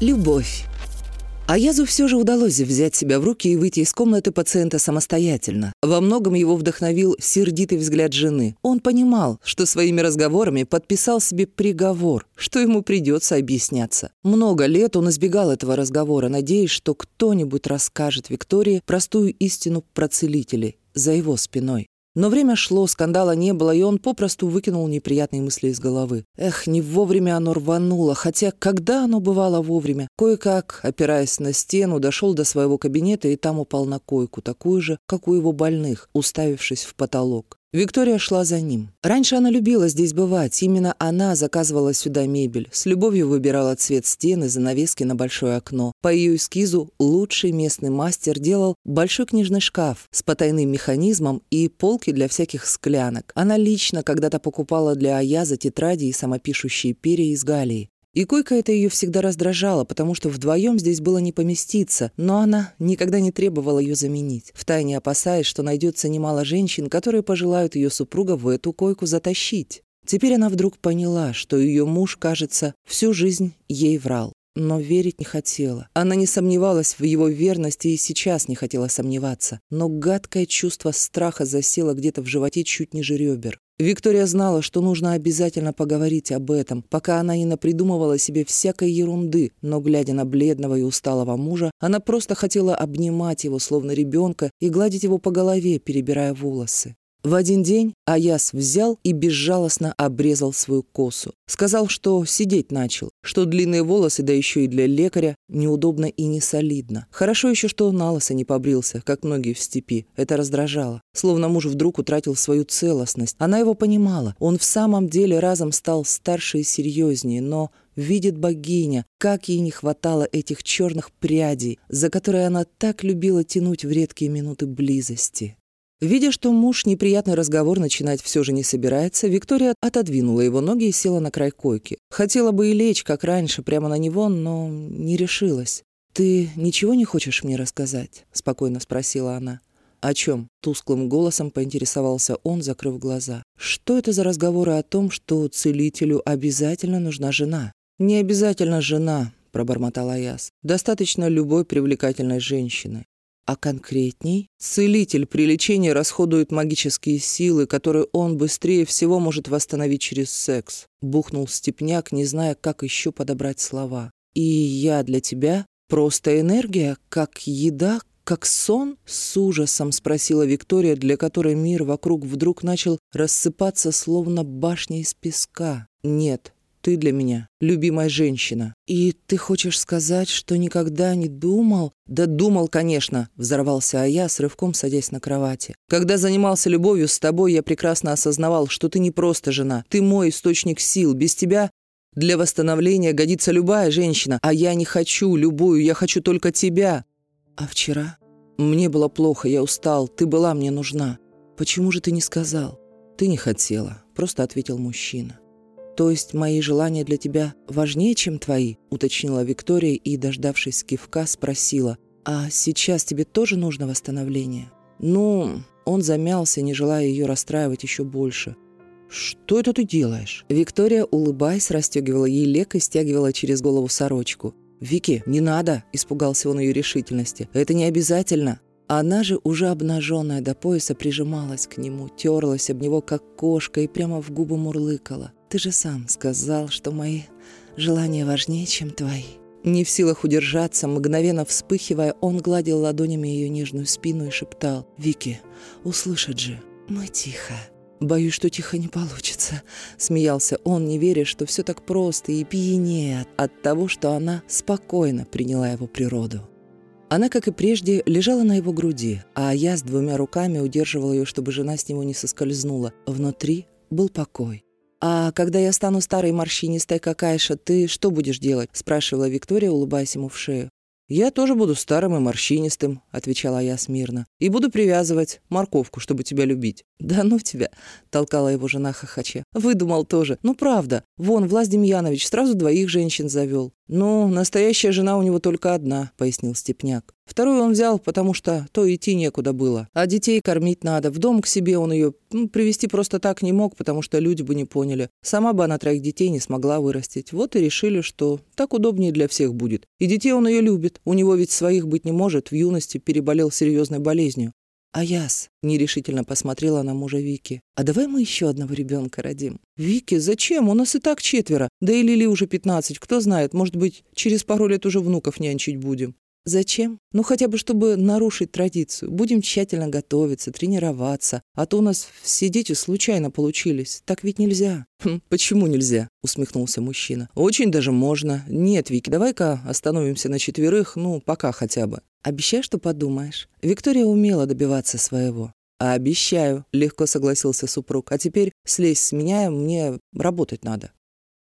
Любовь. Аязу все же удалось взять себя в руки и выйти из комнаты пациента самостоятельно. Во многом его вдохновил сердитый взгляд жены. Он понимал, что своими разговорами подписал себе приговор, что ему придется объясняться. Много лет он избегал этого разговора, надеясь, что кто-нибудь расскажет Виктории простую истину про целителей за его спиной. Но время шло, скандала не было, и он попросту выкинул неприятные мысли из головы. Эх, не вовремя оно рвануло, хотя когда оно бывало вовремя? Кое-как, опираясь на стену, дошел до своего кабинета и там упал на койку, такую же, как у его больных, уставившись в потолок. Виктория шла за ним. Раньше она любила здесь бывать. Именно она заказывала сюда мебель. С любовью выбирала цвет стены, занавески на большое окно. По ее эскизу лучший местный мастер делал большой книжный шкаф с потайным механизмом и полки для всяких склянок. Она лично когда-то покупала для Аяза тетради и самопишущие перья из Галии. И койка это ее всегда раздражала, потому что вдвоем здесь было не поместиться, но она никогда не требовала ее заменить, втайне опасаясь, что найдется немало женщин, которые пожелают ее супруга в эту койку затащить. Теперь она вдруг поняла, что ее муж, кажется, всю жизнь ей врал. Но верить не хотела. Она не сомневалась в его верности и сейчас не хотела сомневаться. Но гадкое чувство страха засело где-то в животе чуть ниже ребер. Виктория знала, что нужно обязательно поговорить об этом, пока она не напридумывала себе всякой ерунды, но, глядя на бледного и усталого мужа, она просто хотела обнимать его, словно ребенка, и гладить его по голове, перебирая волосы. В один день Аяс взял и безжалостно обрезал свою косу. Сказал, что сидеть начал, что длинные волосы, да еще и для лекаря, неудобно и не солидно. Хорошо еще, что на лысо не побрился, как многие в степи. Это раздражало. Словно муж вдруг утратил свою целостность. Она его понимала. Он в самом деле разом стал старше и серьезнее, но видит богиня, как ей не хватало этих черных прядей, за которые она так любила тянуть в редкие минуты близости. Видя, что муж неприятный разговор начинать все же не собирается, Виктория отодвинула его ноги и села на край койки. Хотела бы и лечь, как раньше, прямо на него, но не решилась. «Ты ничего не хочешь мне рассказать?» — спокойно спросила она. «О чем?» — тусклым голосом поинтересовался он, закрыв глаза. «Что это за разговоры о том, что целителю обязательно нужна жена?» «Не обязательно жена», — пробормотала Яс. «Достаточно любой привлекательной женщины. А конкретней? Целитель при лечении расходует магические силы, которые он быстрее всего может восстановить через секс. Бухнул степняк, не зная, как еще подобрать слова. И я для тебя просто энергия, как еда, как сон? С ужасом спросила Виктория, для которой мир вокруг вдруг начал рассыпаться, словно башня из песка. Нет, ты для меня любимая женщина. И ты хочешь сказать, что никогда не думал? Да думал, конечно, взорвался а я с рывком садясь на кровати. Когда занимался любовью с тобой, я прекрасно осознавал, что ты не просто жена. Ты мой источник сил. Без тебя для восстановления годится любая женщина, а я не хочу любую, я хочу только тебя. А вчера? Мне было плохо, я устал, ты была мне нужна. Почему же ты не сказал? Ты не хотела, просто ответил мужчина. «То есть мои желания для тебя важнее, чем твои?» — уточнила Виктория и, дождавшись кивка, спросила. «А сейчас тебе тоже нужно восстановление?» «Ну...» Он замялся, не желая ее расстраивать еще больше. «Что это ты делаешь?» Виктория, улыбаясь, расстегивала ей лек и стягивала через голову сорочку. «Вики, не надо!» – испугался он ее решительности. «Это не обязательно!» Она же, уже обнаженная до пояса, прижималась к нему, терлась об него, как кошка, и прямо в губы мурлыкала. Ты же сам сказал, что мои желания важнее, чем твои». Не в силах удержаться, мгновенно вспыхивая, он гладил ладонями ее нежную спину и шептал. «Вики, услышат же, мы тихо». «Боюсь, что тихо не получится», — смеялся он, не веря, что все так просто и пьянее от того, что она спокойно приняла его природу. Она, как и прежде, лежала на его груди, а я с двумя руками удерживала ее, чтобы жена с него не соскользнула. Внутри был покой. «А когда я стану старой морщинистой, как Айша, ты что будешь делать?» — спрашивала Виктория, улыбаясь ему в шею. «Я тоже буду старым и морщинистым», — отвечала я смирно. «И буду привязывать морковку, чтобы тебя любить». «Да ну тебя», — толкала его жена хохоча. «Выдумал тоже. Ну правда. Вон, Влас Демьянович сразу двоих женщин завел». «Ну, настоящая жена у него только одна», — пояснил Степняк. Вторую он взял, потому что то идти некуда было. А детей кормить надо. В дом к себе он ее ну, привести просто так не мог, потому что люди бы не поняли. Сама бы она троих детей не смогла вырастить. Вот и решили, что так удобнее для всех будет. И детей он ее любит. У него ведь своих быть не может. В юности переболел серьезной болезнью. «Аяс», — нерешительно посмотрела на мужа Вики, «а давай мы еще одного ребенка родим?» «Вики, зачем? У нас и так четверо. Да и Лили уже пятнадцать. Кто знает, может быть, через пару лет уже внуков нянчить будем». Зачем? Ну, хотя бы, чтобы нарушить традицию. Будем тщательно готовиться, тренироваться. А то у нас все дети случайно получились. Так ведь нельзя. Хм, почему нельзя? Усмехнулся мужчина. Очень даже можно. Нет, Вики, давай-ка остановимся на четверых, ну, пока хотя бы. Обещай, что подумаешь. Виктория умела добиваться своего. Обещаю, легко согласился супруг. А теперь слезь с меня, мне работать надо.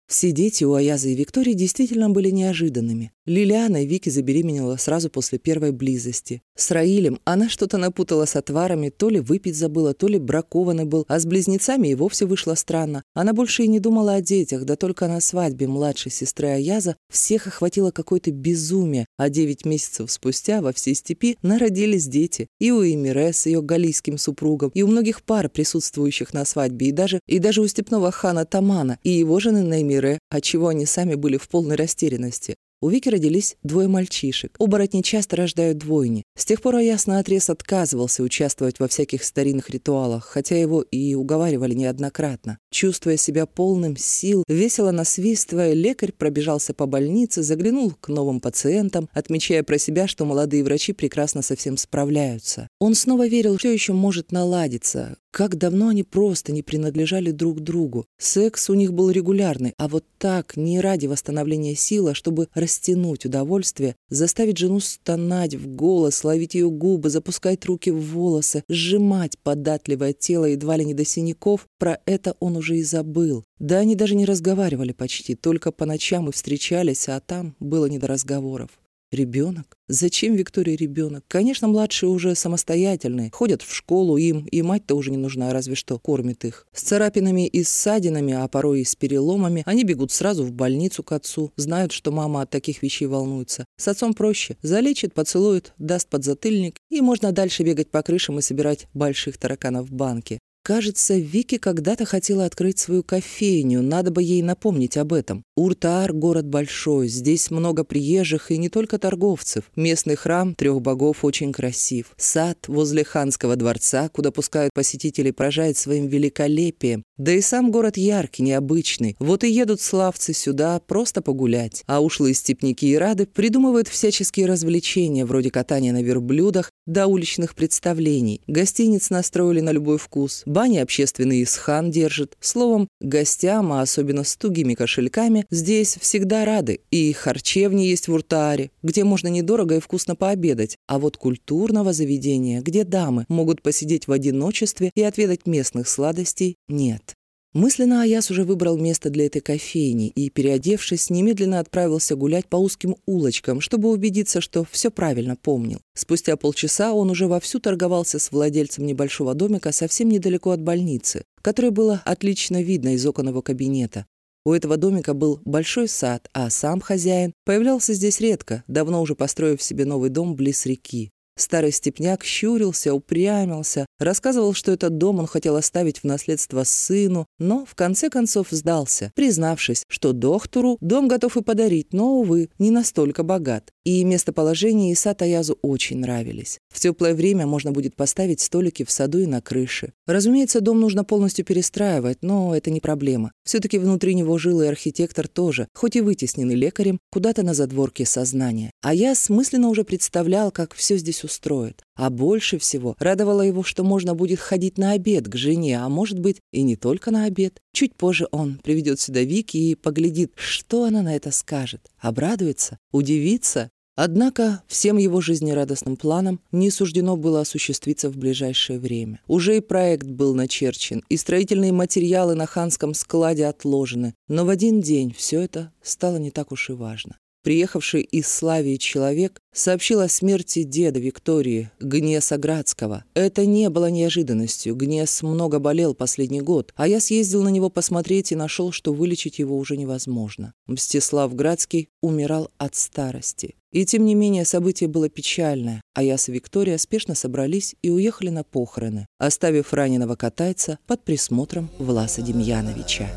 Все дети у Аяза и Виктории действительно были неожиданными. Лилиана Вики забеременела сразу после первой близости. С Раилем она что-то напутала с отварами, то ли выпить забыла, то ли бракованный был, а с близнецами и вовсе вышло странно. Она больше и не думала о детях, да только на свадьбе младшей сестры Аяза всех охватило какое-то безумие, а девять месяцев спустя во всей степи народились дети. И у Эмире с ее галийским супругом, и у многих пар, присутствующих на свадьбе, и даже, и даже у степного хана Тамана, и его жены Наймире, отчего они сами были в полной растерянности. У Вики родились двое мальчишек. Оборотни часто рождают двойни. С тех пор Аяс наотрез отказывался участвовать во всяких старинных ритуалах, хотя его и уговаривали неоднократно. Чувствуя себя полным сил, весело насвистывая, лекарь пробежался по больнице, заглянул к новым пациентам, отмечая про себя, что молодые врачи прекрасно со всем справляются. Он снова верил, что еще может наладиться, как давно они просто не принадлежали друг другу. Секс у них был регулярный, а вот так, не ради восстановления сил, а чтобы растянуть удовольствие, заставить жену стонать в голос, ловить ее губы, запускать руки в волосы, сжимать податливое тело едва ли не до синяков, про это он уже и забыл. Да они даже не разговаривали почти, только по ночам и встречались, а там было не до разговоров. Ребенок? Зачем Виктории ребенок? Конечно, младшие уже самостоятельные, ходят в школу, им и мать-то уже не нужна, разве что кормит их. С царапинами и ссадинами, а порой и с переломами, они бегут сразу в больницу к отцу, знают, что мама от таких вещей волнуется. С отцом проще. Залечит, поцелует, даст подзатыльник, и можно дальше бегать по крышам и собирать больших тараканов в банке. Кажется, Вики когда-то хотела открыть свою кофейню, надо бы ей напомнить об этом. Уртаар – город большой, здесь много приезжих и не только торговцев. Местный храм трех богов очень красив. Сад возле ханского дворца, куда пускают посетителей, поражает своим великолепием. Да и сам город яркий, необычный. Вот и едут славцы сюда просто погулять. А ушлые степники и рады придумывают всяческие развлечения, вроде катания на верблюдах до уличных представлений. Гостиниц настроили на любой вкус. Бани общественные исхан держит. Словом, гостям, а особенно с тугими кошельками, здесь всегда рады. И харчевни есть в Уртааре, где можно недорого и вкусно пообедать. А вот культурного заведения, где дамы могут посидеть в одиночестве и отведать местных сладостей, нет. Мысленно Аяс уже выбрал место для этой кофейни и, переодевшись, немедленно отправился гулять по узким улочкам, чтобы убедиться, что все правильно помнил. Спустя полчаса он уже вовсю торговался с владельцем небольшого домика совсем недалеко от больницы, который было отлично видно из окон его кабинета. У этого домика был большой сад, а сам хозяин появлялся здесь редко, давно уже построив себе новый дом близ реки. Старый степняк щурился, упрямился, рассказывал, что этот дом он хотел оставить в наследство сыну, но в конце концов сдался, признавшись, что доктору дом готов и подарить, но, увы, не настолько богат. И местоположение и сад Аязу очень нравились. В теплое время можно будет поставить столики в саду и на крыше. Разумеется, дом нужно полностью перестраивать, но это не проблема. Все-таки внутри него жил и архитектор тоже, хоть и вытесненный лекарем, куда-то на задворке сознания. А я смысленно уже представлял, как все здесь устроит. А больше всего радовало его, что можно будет ходить на обед к жене, а может быть и не только на обед. Чуть позже он приведет сюда Вики и поглядит, что она на это скажет. Обрадуется? Удивится? Однако всем его жизнерадостным планам не суждено было осуществиться в ближайшее время. Уже и проект был начерчен, и строительные материалы на ханском складе отложены, но в один день все это стало не так уж и важно. Приехавший из Славии человек сообщил о смерти деда Виктории, Гнеса Градского. Это не было неожиданностью. Гнес много болел последний год, а я съездил на него посмотреть и нашел, что вылечить его уже невозможно. Мстислав Градский умирал от старости. И тем не менее событие было печальное, а я с Викторией спешно собрались и уехали на похороны, оставив раненого катайца под присмотром Власа Демьяновича.